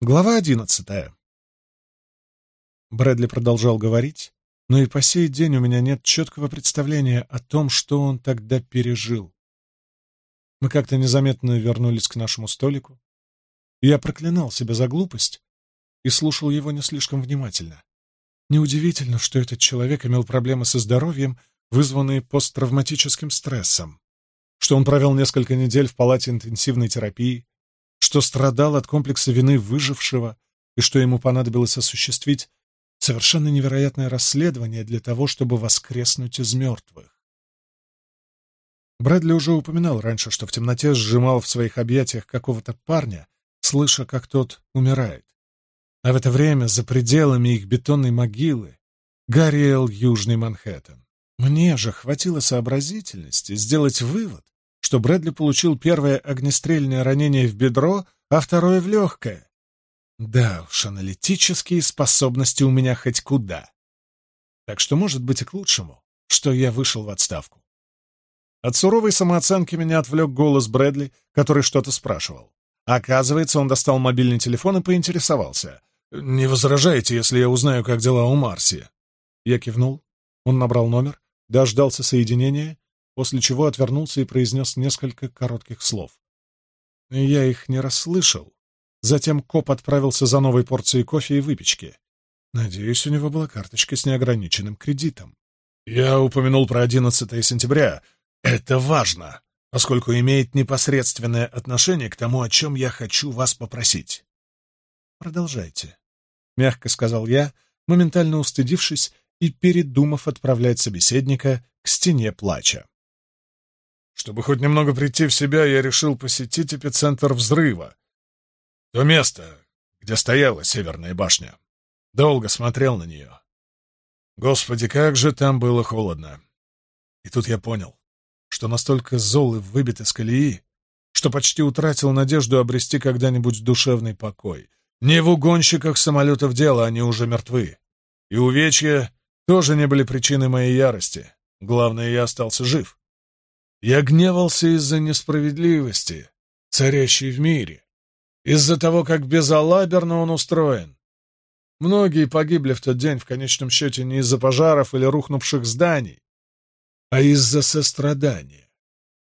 Глава одиннадцатая. Брэдли продолжал говорить, но и по сей день у меня нет четкого представления о том, что он тогда пережил. Мы как-то незаметно вернулись к нашему столику. Я проклинал себя за глупость и слушал его не слишком внимательно. Неудивительно, что этот человек имел проблемы со здоровьем, вызванные посттравматическим стрессом, что он провел несколько недель в палате интенсивной терапии, что страдал от комплекса вины выжившего и что ему понадобилось осуществить совершенно невероятное расследование для того, чтобы воскреснуть из мертвых. Брэдли уже упоминал раньше, что в темноте сжимал в своих объятиях какого-то парня, слыша, как тот умирает. А в это время за пределами их бетонной могилы горел Южный Манхэттен. Мне же хватило сообразительности сделать вывод, что Брэдли получил первое огнестрельное ранение в бедро, а второе в легкое. Да уж, аналитические способности у меня хоть куда. Так что, может быть, и к лучшему, что я вышел в отставку. От суровой самооценки меня отвлек голос Брэдли, который что-то спрашивал. Оказывается, он достал мобильный телефон и поинтересовался. «Не возражаете, если я узнаю, как дела у Марси?» Я кивнул. Он набрал номер, дождался соединения после чего отвернулся и произнес несколько коротких слов. Я их не расслышал. Затем коп отправился за новой порцией кофе и выпечки. Надеюсь, у него была карточка с неограниченным кредитом. Я упомянул про 11 сентября. Это важно, поскольку имеет непосредственное отношение к тому, о чем я хочу вас попросить. Продолжайте, — мягко сказал я, моментально устыдившись и передумав отправлять собеседника к стене плача. Чтобы хоть немного прийти в себя, я решил посетить эпицентр взрыва. То место, где стояла Северная башня. Долго смотрел на нее. Господи, как же там было холодно. И тут я понял, что настолько зол и выбит из колеи, что почти утратил надежду обрести когда-нибудь душевный покой. Не в угонщиках самолетов дело, они уже мертвы. И увечья тоже не были причиной моей ярости. Главное, я остался жив. Я гневался из-за несправедливости, царящей в мире, из-за того, как безалаберно он устроен. Многие погибли в тот день в конечном счете не из-за пожаров или рухнувших зданий, а из-за сострадания.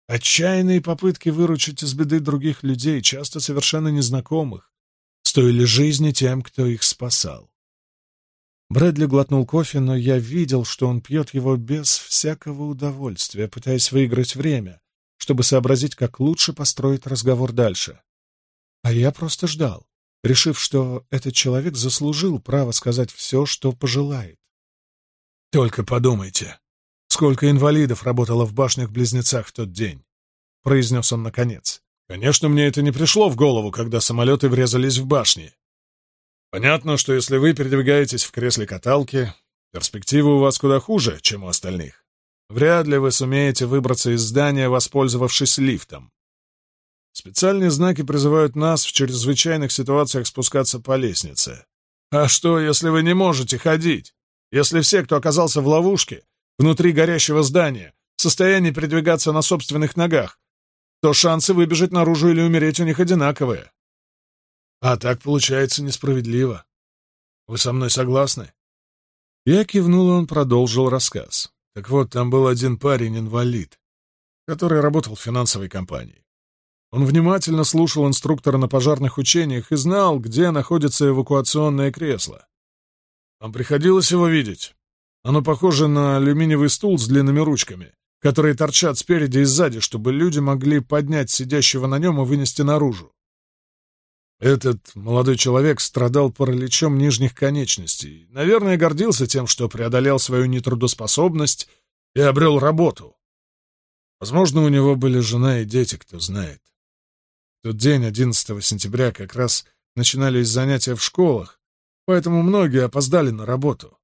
Отчаянные попытки выручить из беды других людей, часто совершенно незнакомых, стоили жизни тем, кто их спасал. Брэдли глотнул кофе, но я видел, что он пьет его без всякого удовольствия, пытаясь выиграть время, чтобы сообразить, как лучше построить разговор дальше. А я просто ждал, решив, что этот человек заслужил право сказать все, что пожелает. «Только подумайте, сколько инвалидов работало в башнях-близнецах в тот день», — произнес он наконец. «Конечно, мне это не пришло в голову, когда самолеты врезались в башни. Понятно, что если вы передвигаетесь в кресле каталки, перспективы у вас куда хуже, чем у остальных. Вряд ли вы сумеете выбраться из здания, воспользовавшись лифтом. Специальные знаки призывают нас в чрезвычайных ситуациях спускаться по лестнице. А что, если вы не можете ходить? Если все, кто оказался в ловушке, внутри горящего здания, в состоянии передвигаться на собственных ногах, то шансы выбежать наружу или умереть у них одинаковые. А так получается несправедливо. Вы со мной согласны? Я кивнул, и он продолжил рассказ. Так вот, там был один парень-инвалид, который работал в финансовой компании. Он внимательно слушал инструктора на пожарных учениях и знал, где находится эвакуационное кресло. Вам приходилось его видеть? Оно похоже на алюминиевый стул с длинными ручками, которые торчат спереди и сзади, чтобы люди могли поднять сидящего на нем и вынести наружу. Этот молодой человек страдал параличом нижних конечностей. Наверное, гордился тем, что преодолел свою нетрудоспособность и обрел работу. Возможно, у него были жена и дети, кто знает. В тот день, 11 сентября, как раз начинались занятия в школах, поэтому многие опоздали на работу.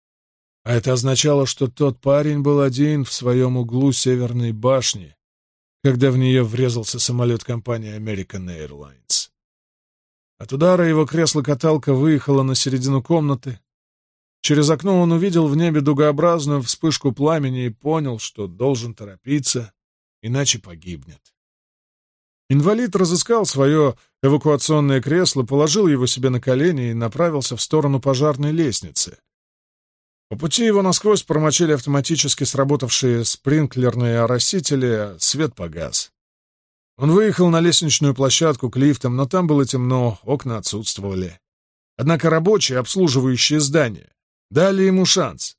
А это означало, что тот парень был один в своем углу Северной башни, когда в нее врезался самолет компании American Airlines. От удара его кресло-каталка выехало на середину комнаты. Через окно он увидел в небе дугообразную вспышку пламени и понял, что должен торопиться, иначе погибнет. Инвалид разыскал свое эвакуационное кресло, положил его себе на колени и направился в сторону пожарной лестницы. По пути его насквозь промочили автоматически сработавшие спринклерные оросители, а свет погас. Он выехал на лестничную площадку к лифтам, но там было темно, окна отсутствовали. Однако рабочие, обслуживающие здание, дали ему шанс.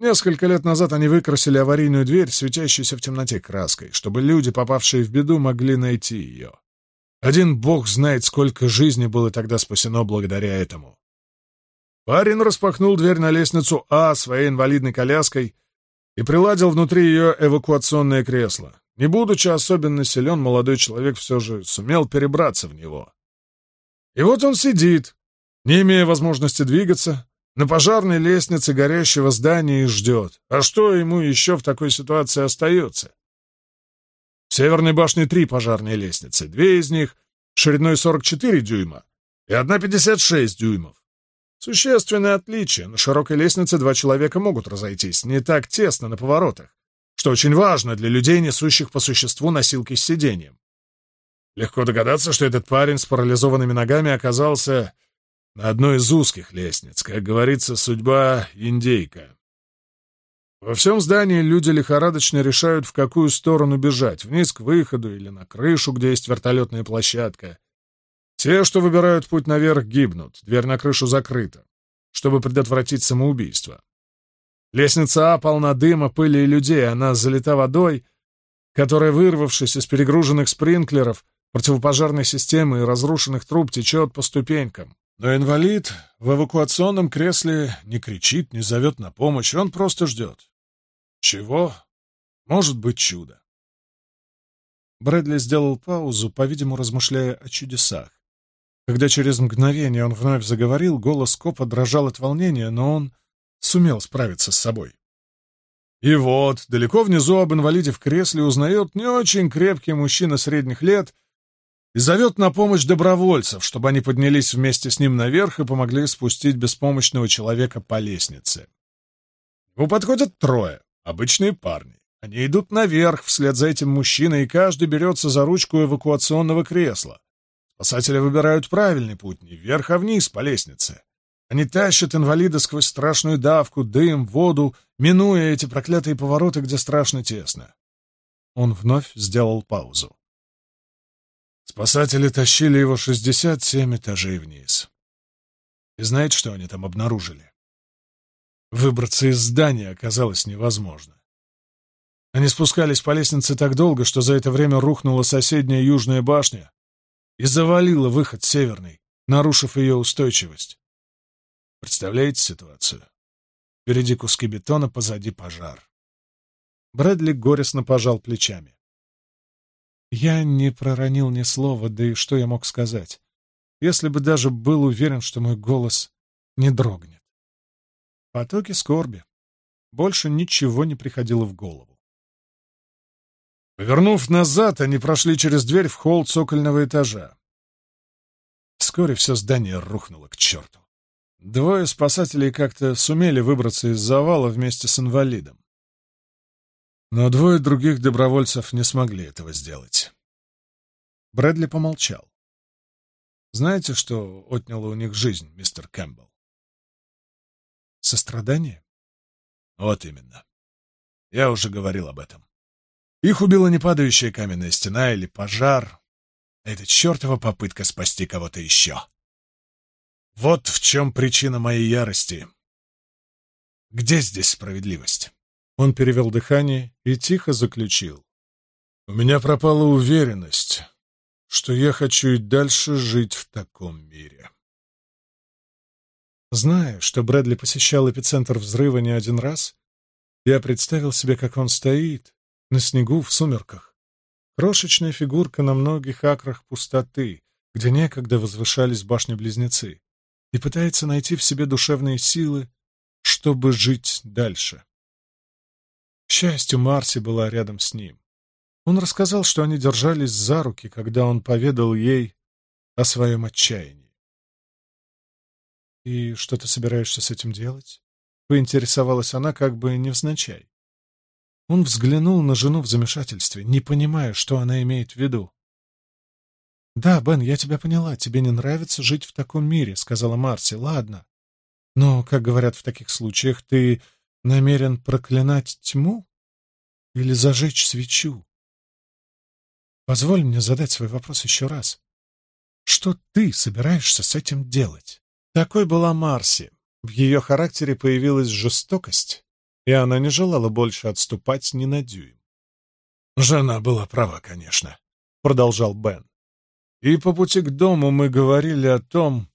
Несколько лет назад они выкрасили аварийную дверь, светящуюся в темноте краской, чтобы люди, попавшие в беду, могли найти ее. Один бог знает, сколько жизни было тогда спасено благодаря этому. Парень распахнул дверь на лестницу А своей инвалидной коляской и приладил внутри ее эвакуационное кресло. Не будучи особенно силен, молодой человек все же сумел перебраться в него. И вот он сидит, не имея возможности двигаться, на пожарной лестнице горящего здания и ждет. А что ему еще в такой ситуации остается? В Северной башне три пожарные лестницы, две из них шириной 44 дюйма и одна 56 дюймов. Существенное отличие. На широкой лестнице два человека могут разойтись, не так тесно на поворотах что очень важно для людей, несущих по существу носилки с сиденьем. Легко догадаться, что этот парень с парализованными ногами оказался на одной из узких лестниц, как говорится, судьба индейка. Во всем здании люди лихорадочно решают, в какую сторону бежать, вниз к выходу или на крышу, где есть вертолетная площадка. Те, что выбирают путь наверх, гибнут, дверь на крышу закрыта, чтобы предотвратить самоубийство. Лестница А полна дыма, пыли и людей, она залита водой, которая, вырвавшись из перегруженных спринклеров, противопожарной системы и разрушенных труб, течет по ступенькам. Но инвалид в эвакуационном кресле не кричит, не зовет на помощь, он просто ждет. Чего? Может быть чудо. Брэдли сделал паузу, по-видимому, размышляя о чудесах. Когда через мгновение он вновь заговорил, голос копа дрожал от волнения, но он сумел справиться с собой. И вот, далеко внизу об инвалиде в кресле узнает не очень крепкий мужчина средних лет и зовет на помощь добровольцев, чтобы они поднялись вместе с ним наверх и помогли спустить беспомощного человека по лестнице. Ему подходят трое, обычные парни. Они идут наверх вслед за этим мужчиной, и каждый берется за ручку эвакуационного кресла. Спасатели выбирают правильный путь, не вверх, а вниз по лестнице. Они тащат инвалида сквозь страшную давку, дым, воду, минуя эти проклятые повороты, где страшно тесно. Он вновь сделал паузу. Спасатели тащили его 67 этажей вниз. И знаете, что они там обнаружили? Выбраться из здания оказалось невозможно. Они спускались по лестнице так долго, что за это время рухнула соседняя южная башня и завалила выход северный, нарушив ее устойчивость. Представляете ситуацию? Впереди куски бетона, позади пожар. Брэдли горестно пожал плечами. Я не проронил ни слова, да и что я мог сказать, если бы даже был уверен, что мой голос не дрогнет. Потоки скорби. Больше ничего не приходило в голову. Повернув назад, они прошли через дверь в холл цокольного этажа. Вскоре все здание рухнуло к черту. Двое спасателей как-то сумели выбраться из завала вместе с инвалидом. Но двое других добровольцев не смогли этого сделать. Брэдли помолчал. «Знаете, что отняло у них жизнь, мистер Кэмпбелл?» «Сострадание?» «Вот именно. Я уже говорил об этом. Их убила не падающая каменная стена или пожар, а эта чертова попытка спасти кого-то еще». Вот в чем причина моей ярости. Где здесь справедливость? Он перевел дыхание и тихо заключил. У меня пропала уверенность, что я хочу и дальше жить в таком мире. Зная, что Брэдли посещал эпицентр взрыва не один раз, я представил себе, как он стоит на снегу в сумерках. Крошечная фигурка на многих акрах пустоты, где некогда возвышались башни-близнецы и пытается найти в себе душевные силы, чтобы жить дальше. К счастью, Марси была рядом с ним. Он рассказал, что они держались за руки, когда он поведал ей о своем отчаянии. «И что ты собираешься с этим делать?» — поинтересовалась она как бы невзначай. Он взглянул на жену в замешательстве, не понимая, что она имеет в виду. «Да, Бен, я тебя поняла. Тебе не нравится жить в таком мире», — сказала Марси. «Ладно. Но, как говорят в таких случаях, ты намерен проклинать тьму или зажечь свечу?» «Позволь мне задать свой вопрос еще раз. Что ты собираешься с этим делать?» Такой была Марси. В ее характере появилась жестокость, и она не желала больше отступать ни на дюйм. «Жена была права, конечно», — продолжал Бен и по пути к дому мы говорили о том,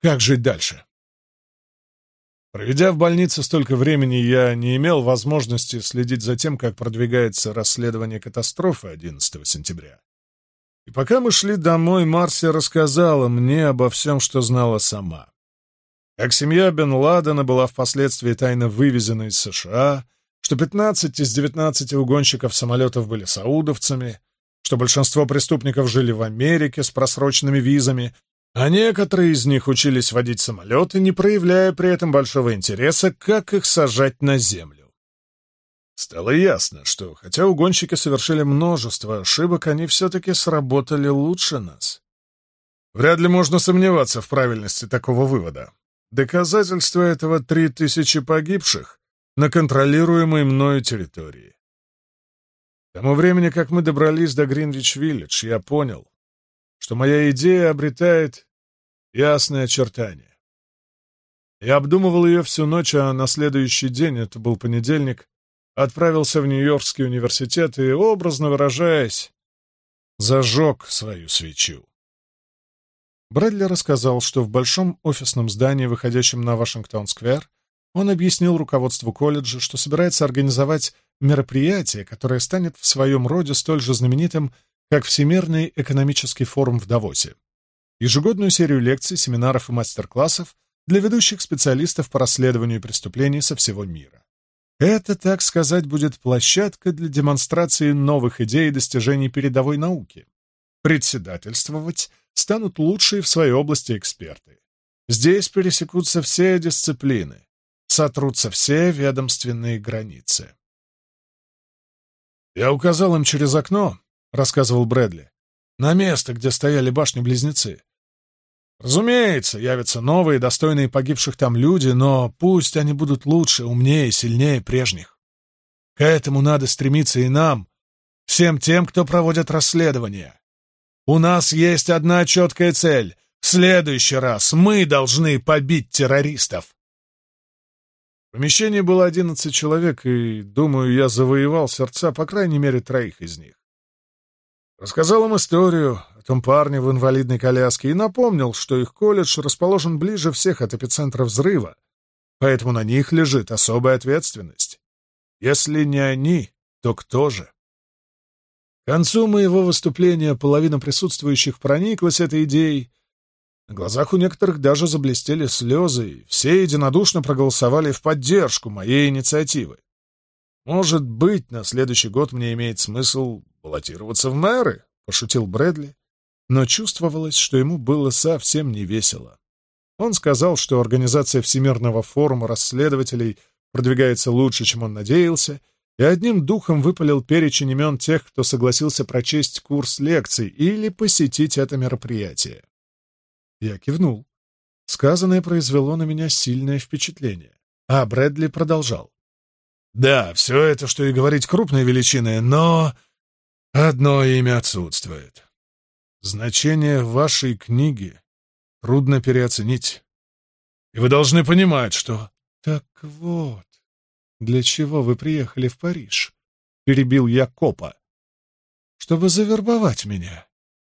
как жить дальше. Проведя в больнице столько времени, я не имел возможности следить за тем, как продвигается расследование катастрофы 11 сентября. И пока мы шли домой, Марсия рассказала мне обо всем, что знала сама. Как семья Бен Ладена была впоследствии тайно вывезена из США, что 15 из 19 угонщиков самолетов были саудовцами — что большинство преступников жили в Америке с просроченными визами, а некоторые из них учились водить самолеты, не проявляя при этом большого интереса, как их сажать на землю. Стало ясно, что хотя угонщики совершили множество ошибок, они все-таки сработали лучше нас. Вряд ли можно сомневаться в правильности такого вывода. Доказательство этого — три тысячи погибших на контролируемой мною территории. Тому времени, как мы добрались до Гринвич-Виллидж, я понял, что моя идея обретает ясное очертание. Я обдумывал ее всю ночь, а на следующий день, это был понедельник, отправился в Нью-Йоркский университет и, образно выражаясь, зажег свою свечу. Брэдли рассказал, что в большом офисном здании, выходящем на Вашингтон-сквер, он объяснил руководству колледжа, что собирается организовать мероприятие, которое станет в своем роде столь же знаменитым, как Всемирный экономический форум в Давосе. Ежегодную серию лекций, семинаров и мастер-классов для ведущих специалистов по расследованию преступлений со всего мира. Это, так сказать, будет площадка для демонстрации новых идей и достижений передовой науки. Председательствовать станут лучшие в своей области эксперты. Здесь пересекутся все дисциплины, сотрутся все ведомственные границы. «Я указал им через окно», — рассказывал Брэдли, — «на место, где стояли башни-близнецы. Разумеется, явятся новые, достойные погибших там люди, но пусть они будут лучше, умнее, сильнее прежних. К этому надо стремиться и нам, всем тем, кто проводит расследование. У нас есть одна четкая цель. В следующий раз мы должны побить террористов помещении было одиннадцать человек, и, думаю, я завоевал сердца, по крайней мере, троих из них. Рассказал им историю о том парне в инвалидной коляске и напомнил, что их колледж расположен ближе всех от эпицентра взрыва, поэтому на них лежит особая ответственность. Если не они, то кто же? К концу моего выступления половина присутствующих прониклась этой идеей, в Глазах у некоторых даже заблестели слезы, и все единодушно проголосовали в поддержку моей инициативы. «Может быть, на следующий год мне имеет смысл баллотироваться в мэры?» — пошутил Брэдли, но чувствовалось, что ему было совсем не весело. Он сказал, что организация Всемирного форума расследователей продвигается лучше, чем он надеялся, и одним духом выпалил перечень имен тех, кто согласился прочесть курс лекций или посетить это мероприятие. Я кивнул. Сказанное произвело на меня сильное впечатление. А Брэдли продолжал. «Да, все это, что и говорить, крупные величины, но одно имя отсутствует. Значение вашей книги трудно переоценить. И вы должны понимать, что...» «Так вот, для чего вы приехали в Париж?» — перебил я копа. «Чтобы завербовать меня».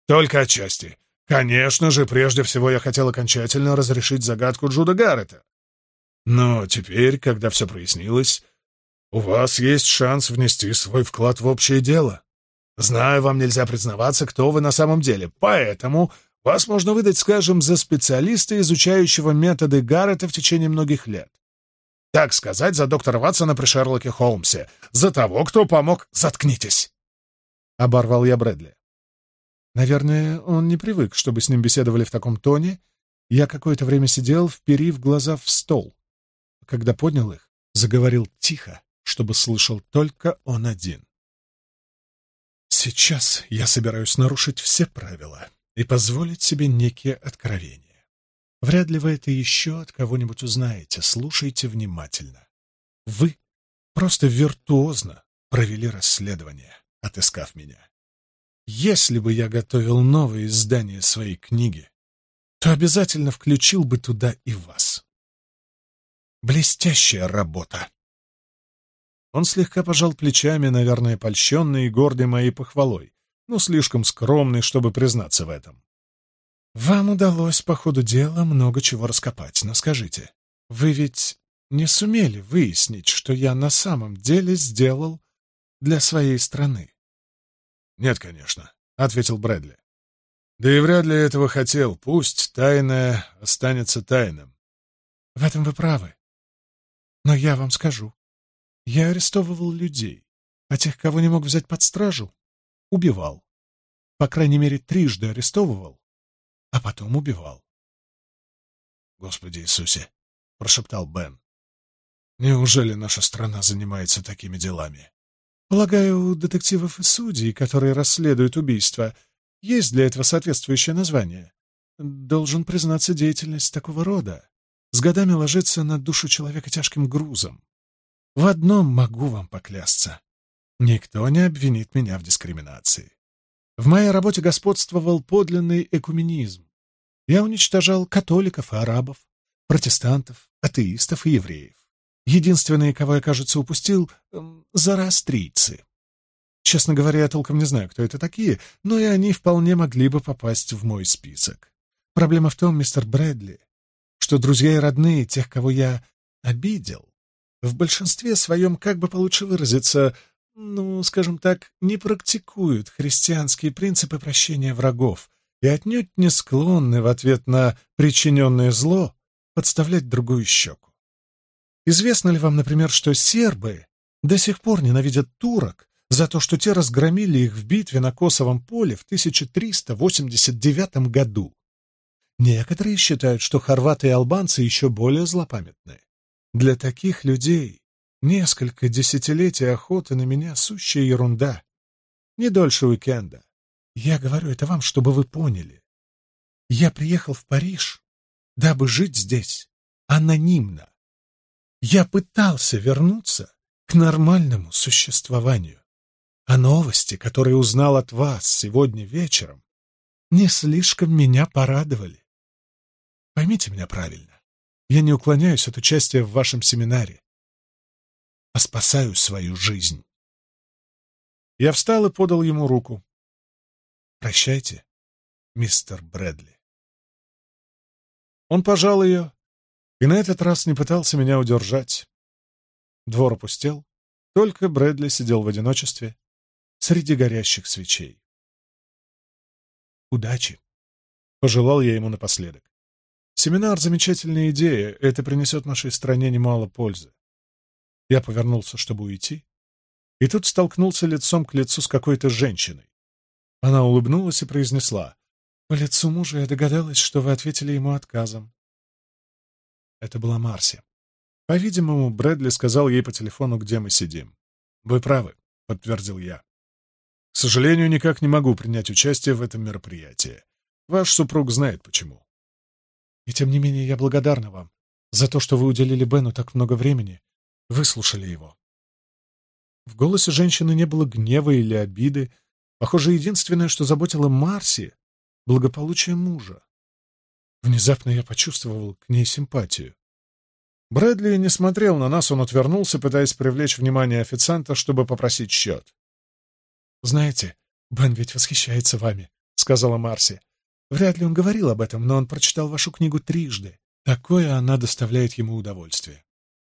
«Только отчасти. Конечно же, прежде всего я хотел окончательно разрешить загадку Джуда Гаррета. Но теперь, когда все прояснилось, у вас есть шанс внести свой вклад в общее дело. Знаю, вам нельзя признаваться, кто вы на самом деле, поэтому вас можно выдать, скажем, за специалиста, изучающего методы Гаррета в течение многих лет. Так сказать, за доктора Ватсона при Шерлоке Холмсе, за того, кто помог... Заткнитесь!» Оборвал я Брэдли. Наверное, он не привык, чтобы с ним беседовали в таком тоне. Я какое-то время сидел, вперив глаза в стол. Когда поднял их, заговорил тихо, чтобы слышал только он один. Сейчас я собираюсь нарушить все правила и позволить себе некие откровения. Вряд ли вы это еще от кого-нибудь узнаете, слушайте внимательно. Вы просто виртуозно провели расследование, отыскав меня. Если бы я готовил новое издание своей книги, то обязательно включил бы туда и вас. Блестящая работа. Он слегка пожал плечами, наверное, польщенный и гордый моей похвалой, но слишком скромный, чтобы признаться в этом. Вам удалось по ходу дела много чего раскопать, но скажите, вы ведь не сумели выяснить, что я на самом деле сделал для своей страны? Нет, конечно, — ответил Брэдли. Да и вряд ли этого хотел. Пусть тайное останется тайным. В этом вы правы. Но я вам скажу. Я арестовывал людей, а тех, кого не мог взять под стражу, убивал. По крайней мере, трижды арестовывал, а потом убивал. «Господи Иисусе!» — прошептал Бен. «Неужели наша страна занимается такими делами?» Полагаю, у детективов и судей, которые расследуют убийство, есть для этого соответствующее название. Должен признаться, деятельность такого рода с годами ложится на душу человека тяжким грузом. В одном могу вам поклясться. Никто не обвинит меня в дискриминации. В моей работе господствовал подлинный экуменизм. Я уничтожал католиков и арабов, протестантов, атеистов и евреев. Единственные, кого я, кажется, упустил эм, — зарастрицы. Честно говоря, я толком не знаю, кто это такие, но и они вполне могли бы попасть в мой список. Проблема в том, мистер Брэдли, что друзья и родные тех, кого я обидел, в большинстве своем, как бы получше выразиться, ну, скажем так, не практикуют христианские принципы прощения врагов и отнюдь не склонны в ответ на причиненное зло подставлять другую щеку. Известно ли вам, например, что сербы до сих пор ненавидят турок за то, что те разгромили их в битве на Косовом поле в 1389 году? Некоторые считают, что хорваты и албанцы еще более злопамятны. Для таких людей несколько десятилетий охоты на меня — сущая ерунда. Не дольше уикенда. Я говорю это вам, чтобы вы поняли. Я приехал в Париж, дабы жить здесь анонимно. Я пытался вернуться к нормальному существованию. А новости, которые узнал от вас сегодня вечером, не слишком меня порадовали. Поймите меня правильно. Я не уклоняюсь от участия в вашем семинаре, а спасаю свою жизнь. Я встал и подал ему руку. Прощайте, мистер Брэдли. Он пожал ее, и на этот раз не пытался меня удержать. Двор опустел, только Брэдли сидел в одиночестве среди горящих свечей. «Удачи!» — пожелал я ему напоследок. «Семинар — замечательная идея, это принесет нашей стране немало пользы». Я повернулся, чтобы уйти, и тут столкнулся лицом к лицу с какой-то женщиной. Она улыбнулась и произнесла, «По лицу мужа я догадалась, что вы ответили ему отказом. Это была Марси. По-видимому, Брэдли сказал ей по телефону, где мы сидим. «Вы правы», — подтвердил я. «К сожалению, никак не могу принять участие в этом мероприятии. Ваш супруг знает почему». «И тем не менее я благодарна вам за то, что вы уделили Бену так много времени, выслушали его». В голосе женщины не было гнева или обиды. Похоже, единственное, что заботило Марси — благополучие мужа. Внезапно я почувствовал к ней симпатию. Брэдли не смотрел на нас, он отвернулся, пытаясь привлечь внимание официанта, чтобы попросить счет. «Знаете, Бен ведь восхищается вами», — сказала Марси. «Вряд ли он говорил об этом, но он прочитал вашу книгу трижды. Такое она доставляет ему удовольствие.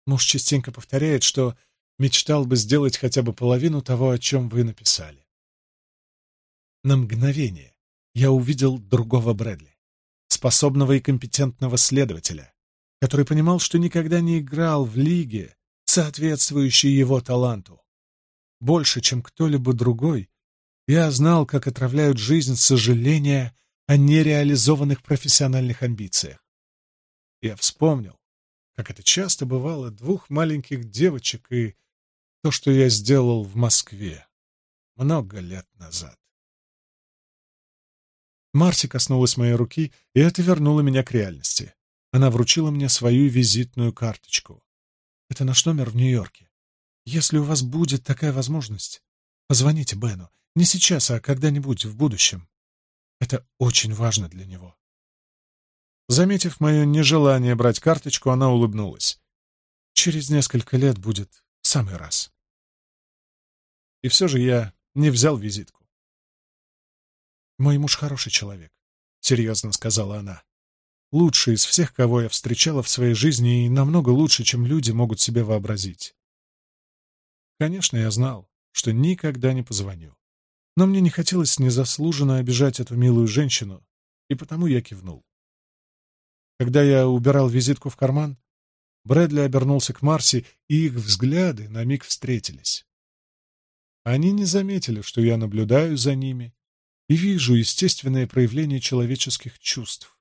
Муж частенько повторяет, что мечтал бы сделать хотя бы половину того, о чем вы написали». На мгновение я увидел другого Брэдли способного и компетентного следователя, который понимал, что никогда не играл в лиге, соответствующей его таланту. Больше, чем кто-либо другой, я знал, как отравляют жизнь сожаления о нереализованных профессиональных амбициях. Я вспомнил, как это часто бывало, двух маленьких девочек и то, что я сделал в Москве много лет назад. Марси коснулась моей руки, и это вернуло меня к реальности. Она вручила мне свою визитную карточку. Это наш номер в Нью-Йорке. Если у вас будет такая возможность, позвоните Бену. Не сейчас, а когда-нибудь в будущем. Это очень важно для него. Заметив мое нежелание брать карточку, она улыбнулась. Через несколько лет будет в самый раз. И все же я не взял визитку. «Мой муж хороший человек», — серьезно сказала она. «Лучший из всех, кого я встречала в своей жизни, и намного лучше, чем люди могут себе вообразить». Конечно, я знал, что никогда не позвоню. Но мне не хотелось незаслуженно обижать эту милую женщину, и потому я кивнул. Когда я убирал визитку в карман, Брэдли обернулся к Марси, и их взгляды на миг встретились. Они не заметили, что я наблюдаю за ними, и вижу естественное проявление человеческих чувств.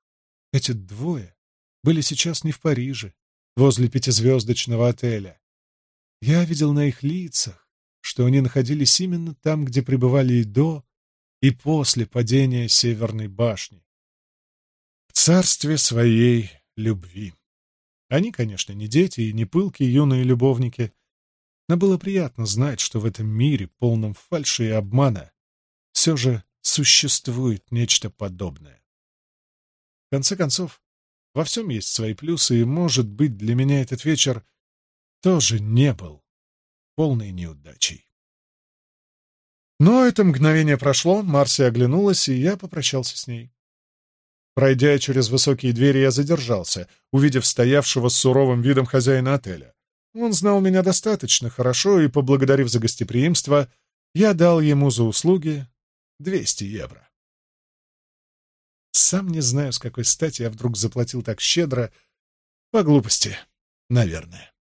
Эти двое были сейчас не в Париже, возле пятизвездочного отеля. Я видел на их лицах, что они находились именно там, где пребывали и до, и после падения Северной башни. В царстве своей любви. Они, конечно, не дети и не пылкие юные любовники, но было приятно знать, что в этом мире, полном фальши и обмана, все же существует нечто подобное. В конце концов, во всем есть свои плюсы, и, может быть, для меня этот вечер тоже не был полной неудачей. Но это мгновение прошло, Марси оглянулась, и я попрощался с ней. Пройдя через высокие двери, я задержался, увидев стоявшего с суровым видом хозяина отеля. Он знал меня достаточно хорошо, и, поблагодарив за гостеприимство, я дал ему за услуги 200 евро. Сам не знаю, с какой стати я вдруг заплатил так щедро. По глупости, наверное.